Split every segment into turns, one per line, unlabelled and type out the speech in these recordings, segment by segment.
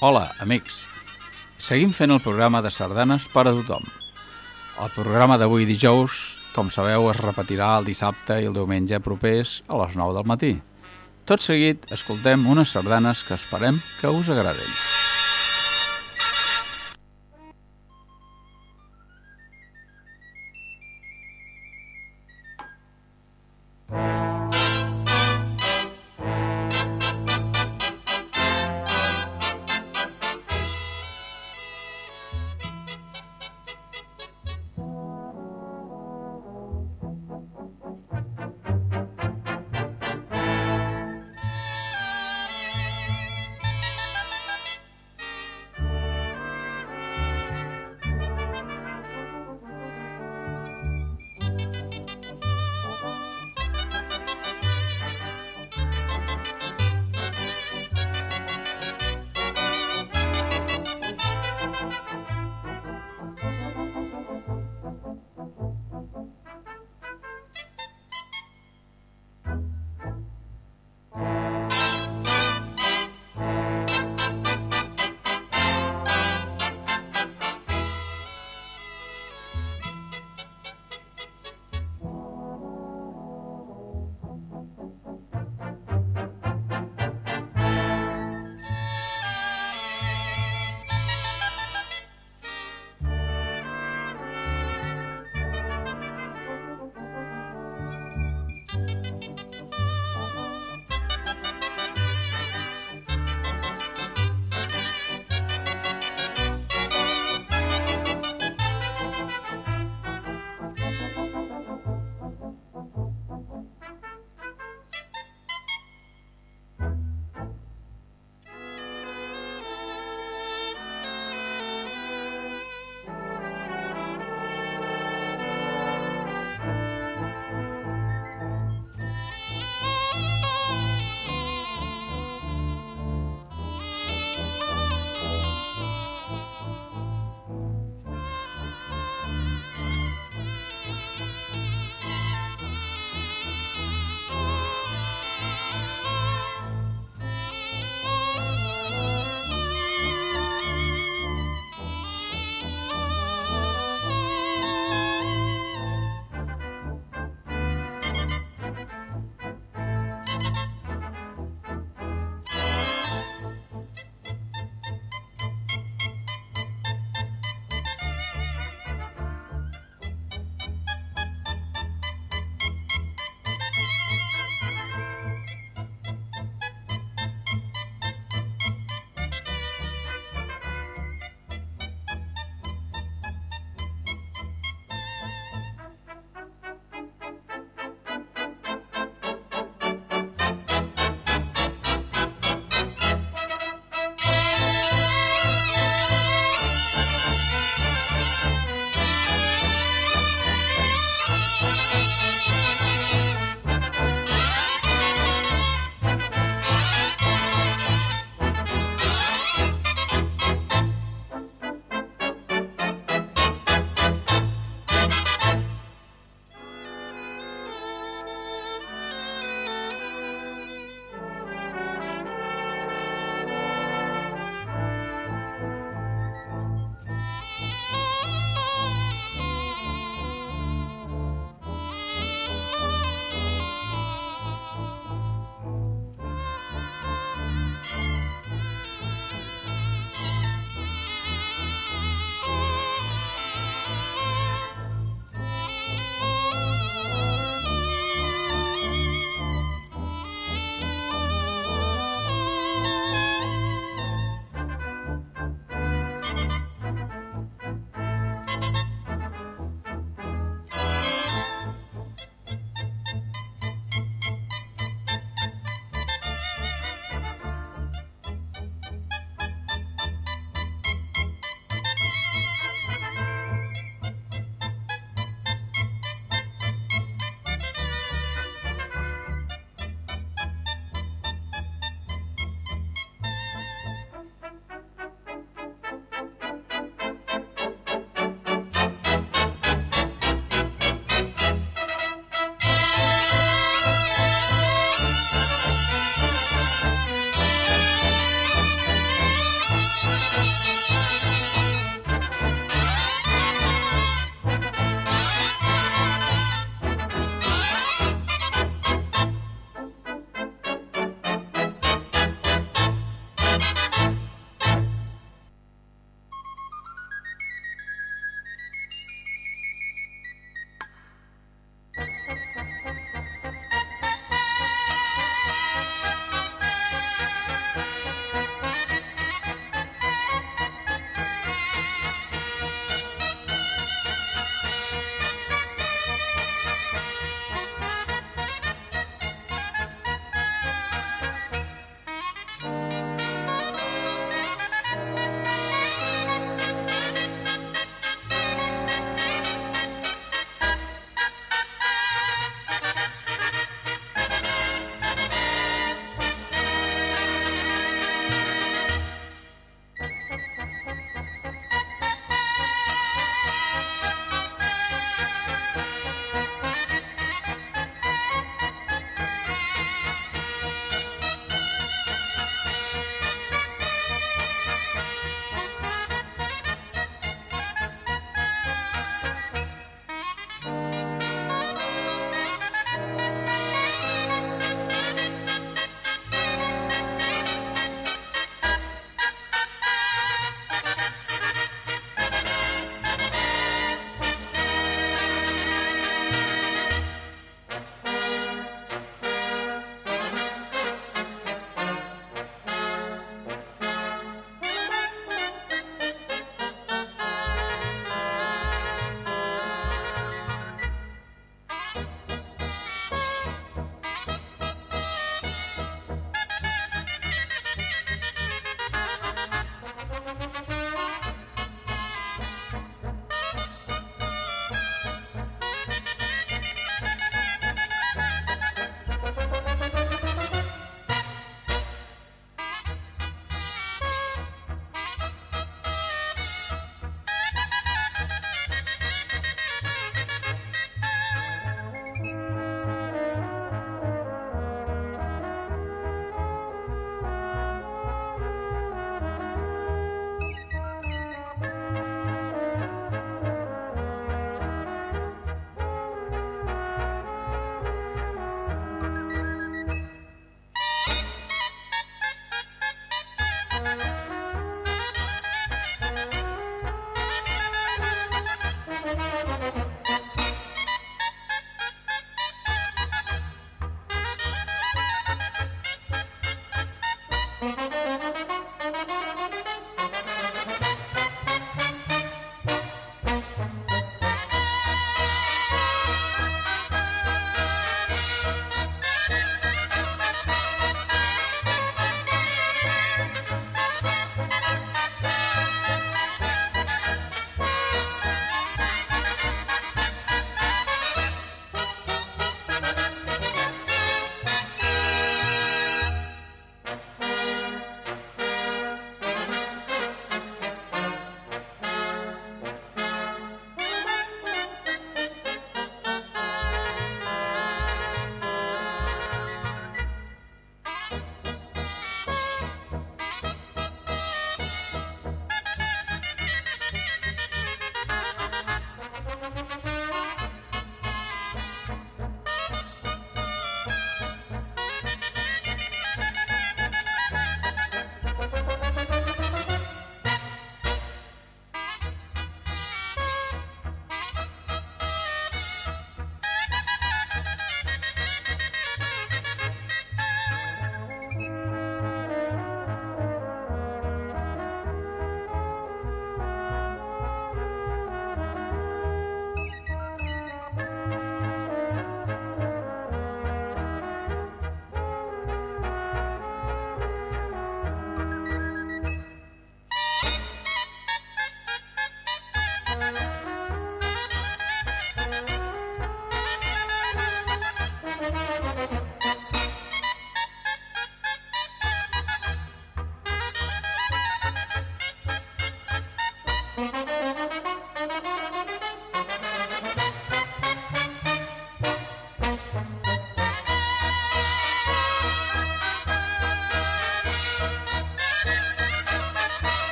Hola, amics. Seguim fent el programa de sardanes per a tothom. El programa d'avui dijous, com sabeu, es repetirà el dissabte i el diumenge propers a les 9 del matí. Tot seguit, escoltem unes sardanes que esperem que us agradin.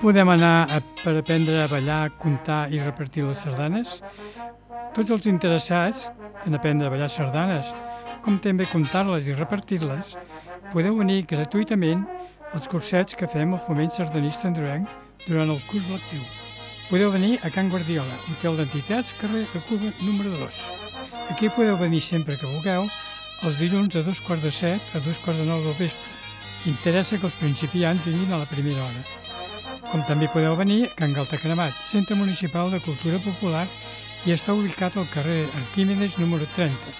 Podem anar a, per aprendre a ballar, comptar i repartir les sardanes? Tots els interessats en aprendre a ballar sardanes, com també comptar-les i repartir-les, podeu venir gratuïtament als cursets que fem al Foment Sardanista Androenc durant el curs lectiu. Podeu venir a Can Guardiola, Hotel d'Entitats, carrer de Cuba número 2. Aquí podeu venir sempre que vulgueu, els dilluns a dos quarts de set a dos quarts de nou del vespre. Interessa que els principiants vinguin a la primera hora com també podeu venir a Can Galtacremat, Centre Municipal de Cultura Popular i està ubicat al carrer Arquímedes número 30.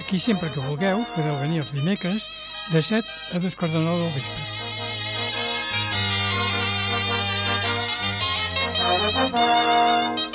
Aquí sempre que vulgueu podeu venir els dimecres de 7 a 2 quarts de 9 del vespre. Thank you.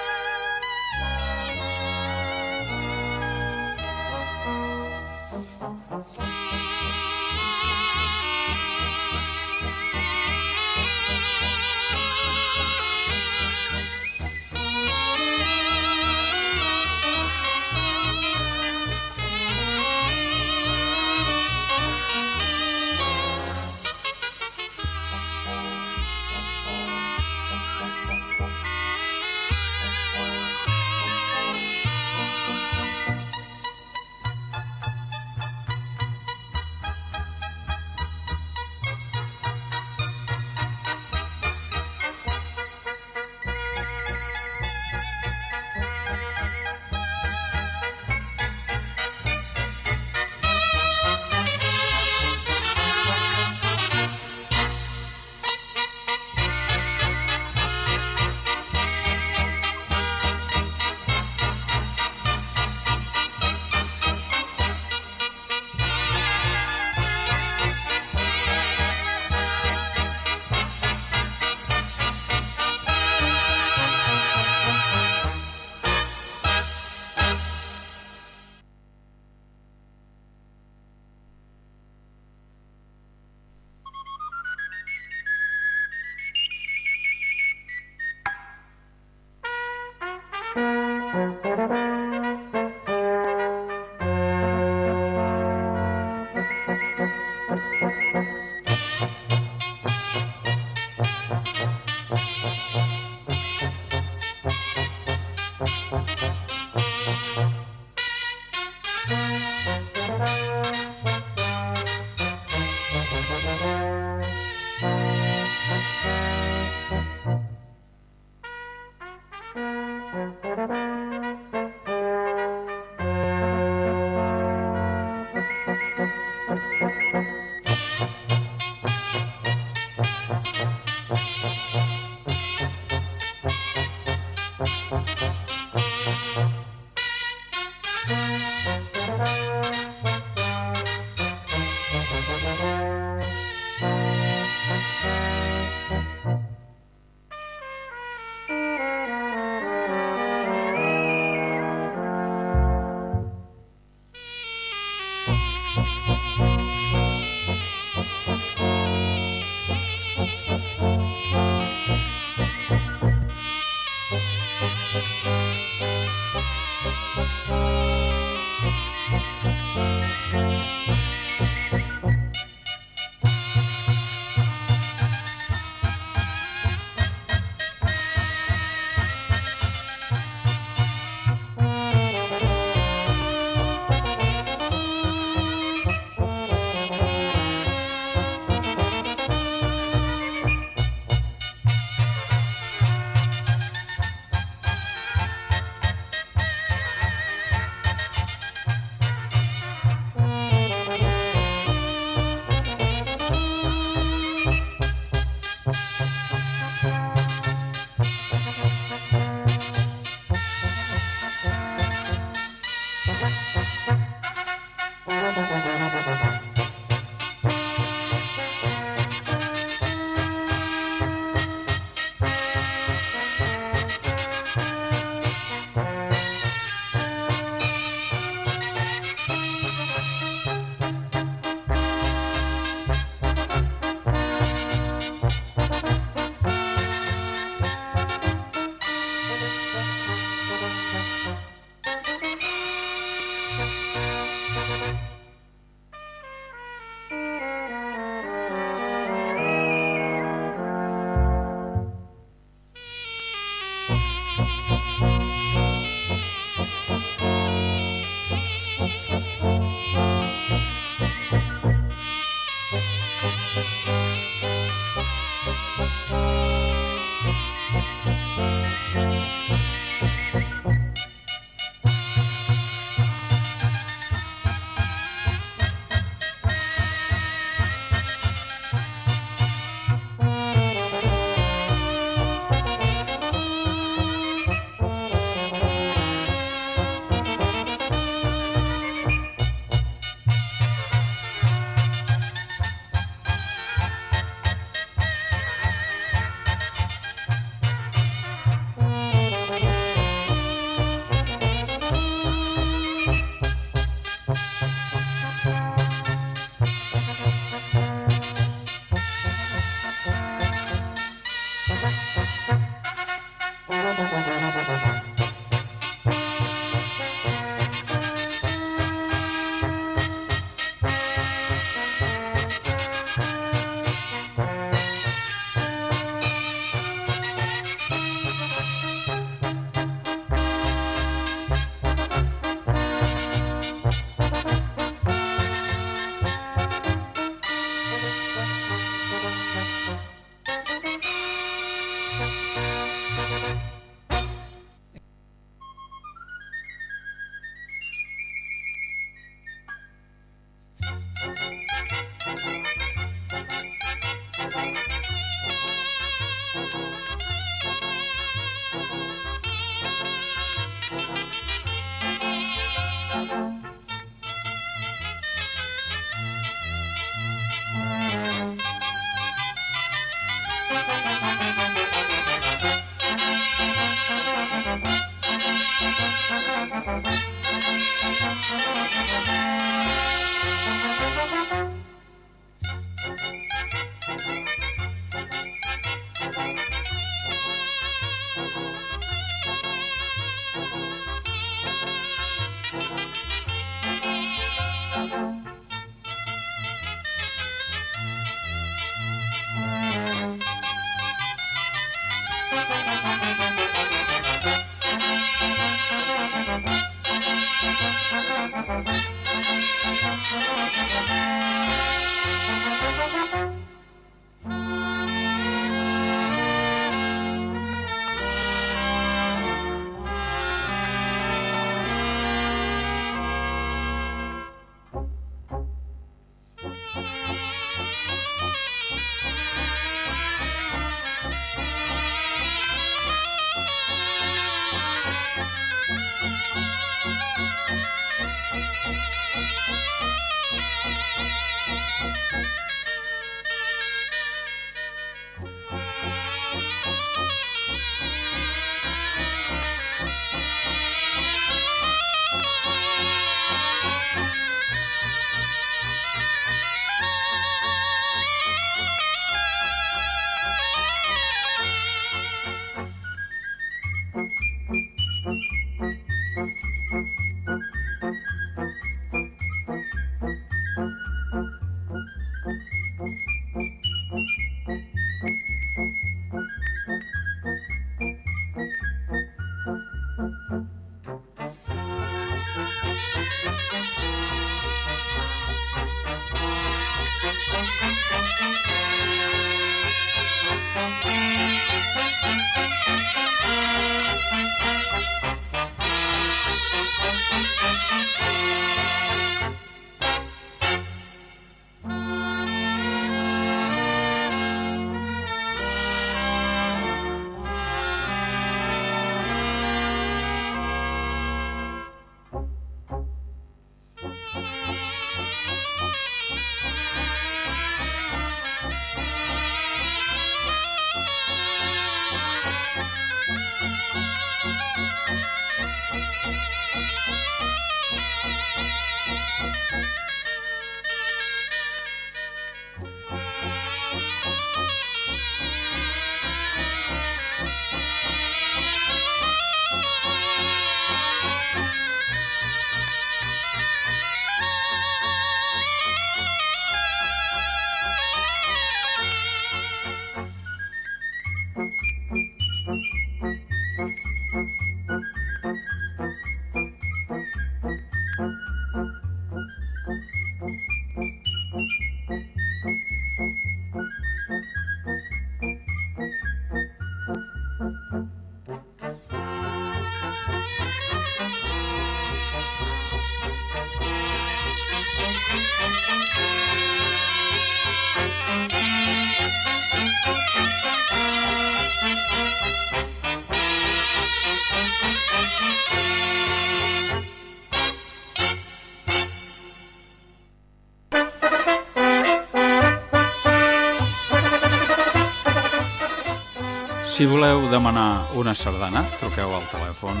Si voleu demanar una sardana, truqueu al telèfon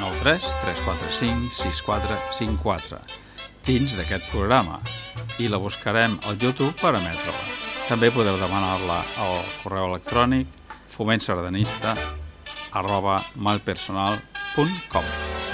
93 345 6454 dins d'aquest programa i la buscarem al YouTube per emetre-la. També podeu demanar-la al correu electrònic fomentsardanista arroba malpersonal.com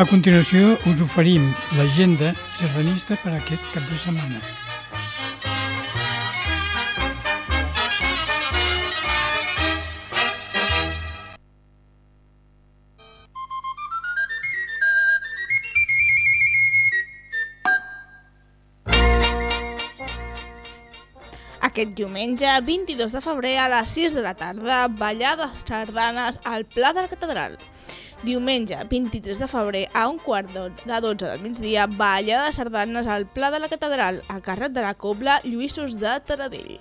A continuació us oferim l'agenda sardanista per aquest cap de setmana.
Aquest diumenge, 22 de febrer, a les 6 de la tarda, ballar de sardanes al Pla de la Catedral. Diumenge, 23 de febrer, a un quart de 12 del migdia, ballar de sardanes al Pla de la Catedral, a càrrec de la Cobla Lluïssos de Taradell.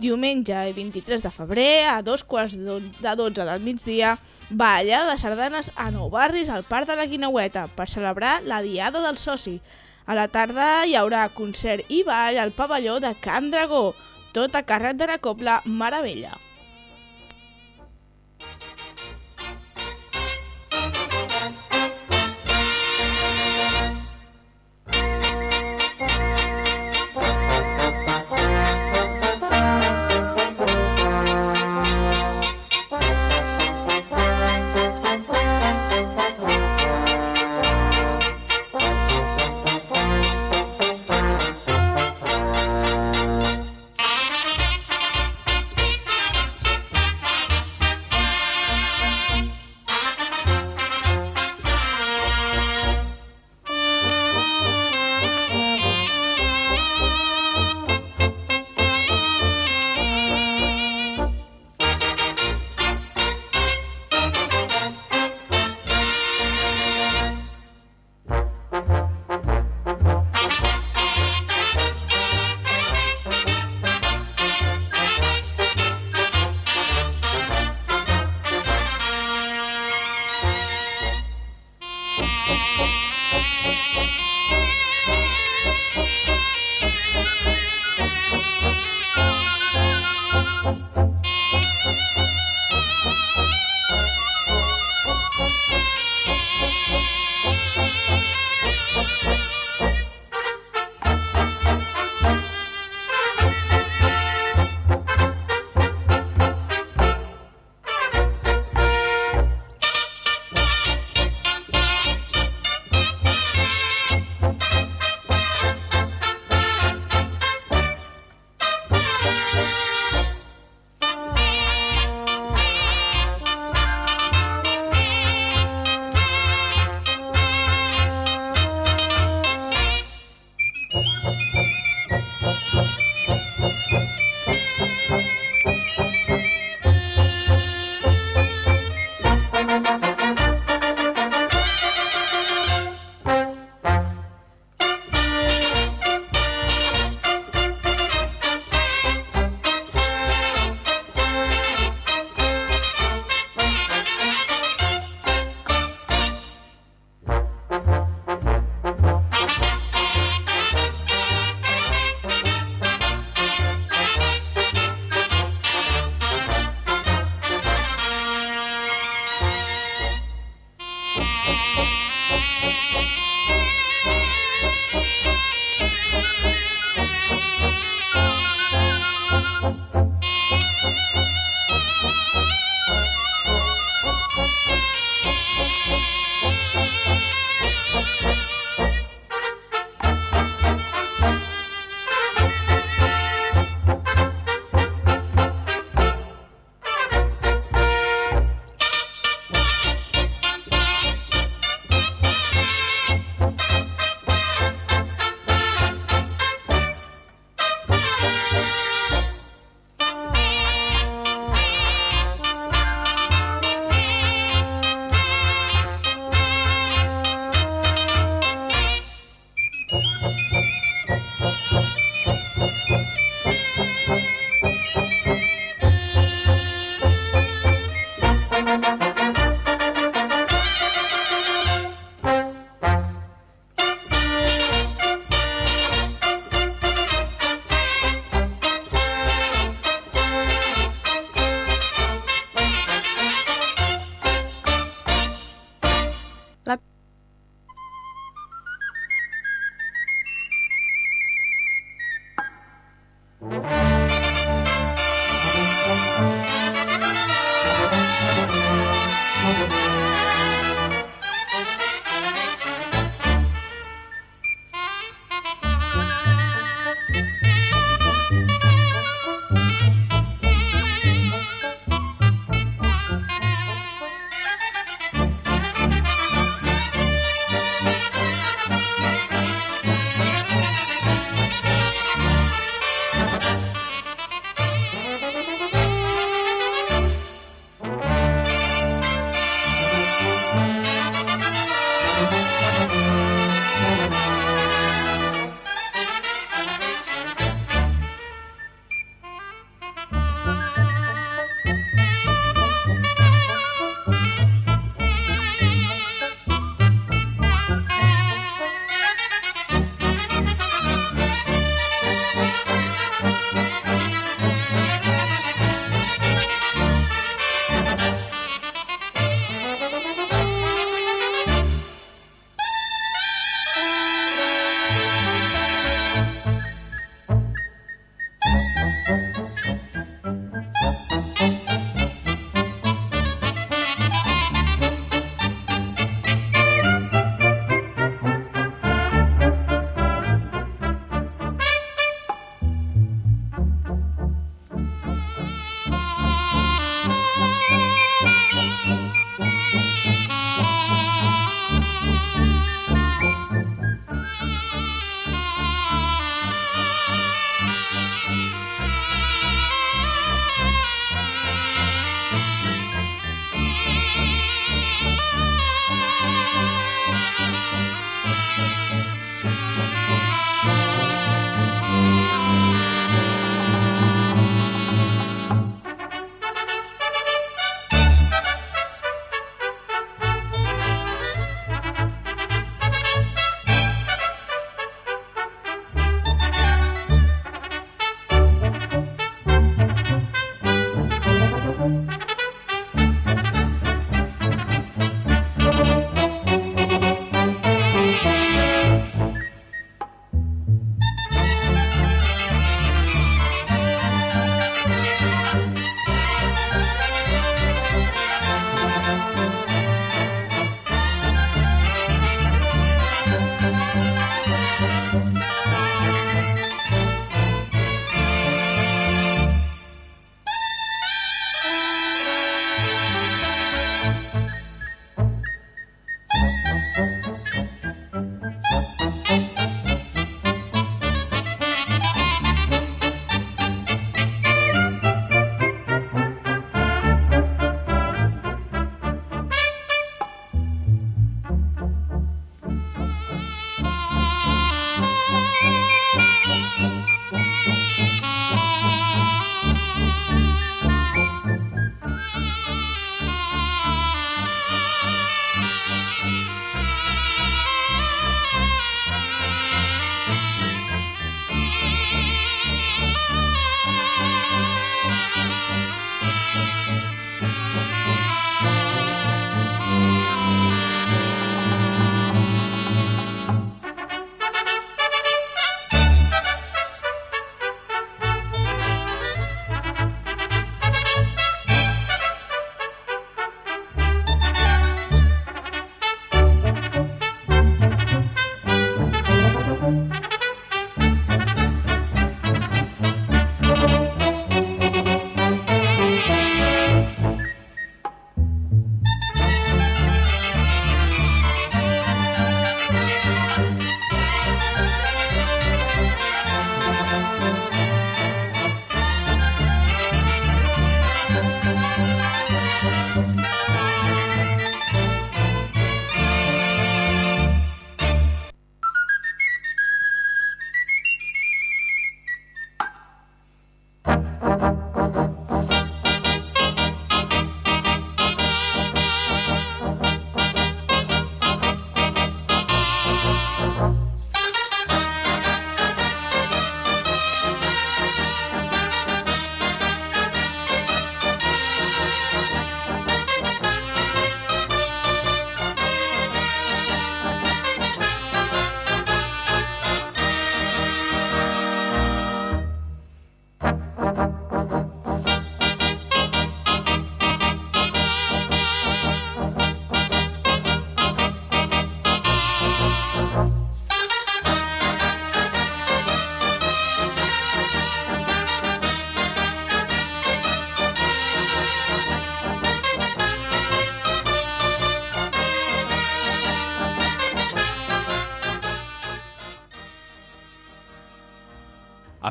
Diumenge, 23 de febrer, a dos quarts de 12 del migdia, ballar de sardanes a Nou Barris al Parc de la Guineueta per celebrar la Diada del Soci. A la tarda hi haurà concert i ball al pavelló de Can Dragó, tot a càrrec de la Cobla Maravella.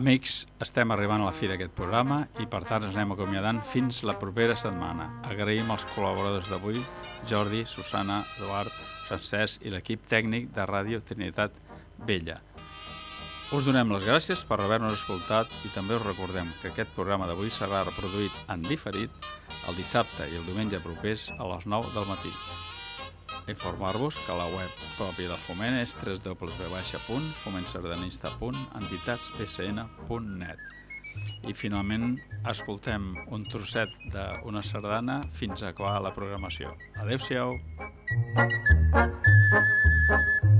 Amics, estem arribant a la fi d'aquest programa i per tant ens anem acomiadant fins la propera setmana. Agraïm als col·laboradors d'avui, Jordi, Susana, Eduard, Francesc i l'equip tècnic de Ràdio Trinitat Vella. Us donem les gràcies per haver-nos escoltat i també us recordem que aquest programa d'avui serà reproduït en diferit el dissabte i el diumenge propers a les 9 del matí. Informar-vos que la web pròpia del Foment és www.fomentsardanista.entitats.bcn.net i finalment escoltem un trosset d'una sardana fins a acabar la programació. Adéu-siau! Thank you.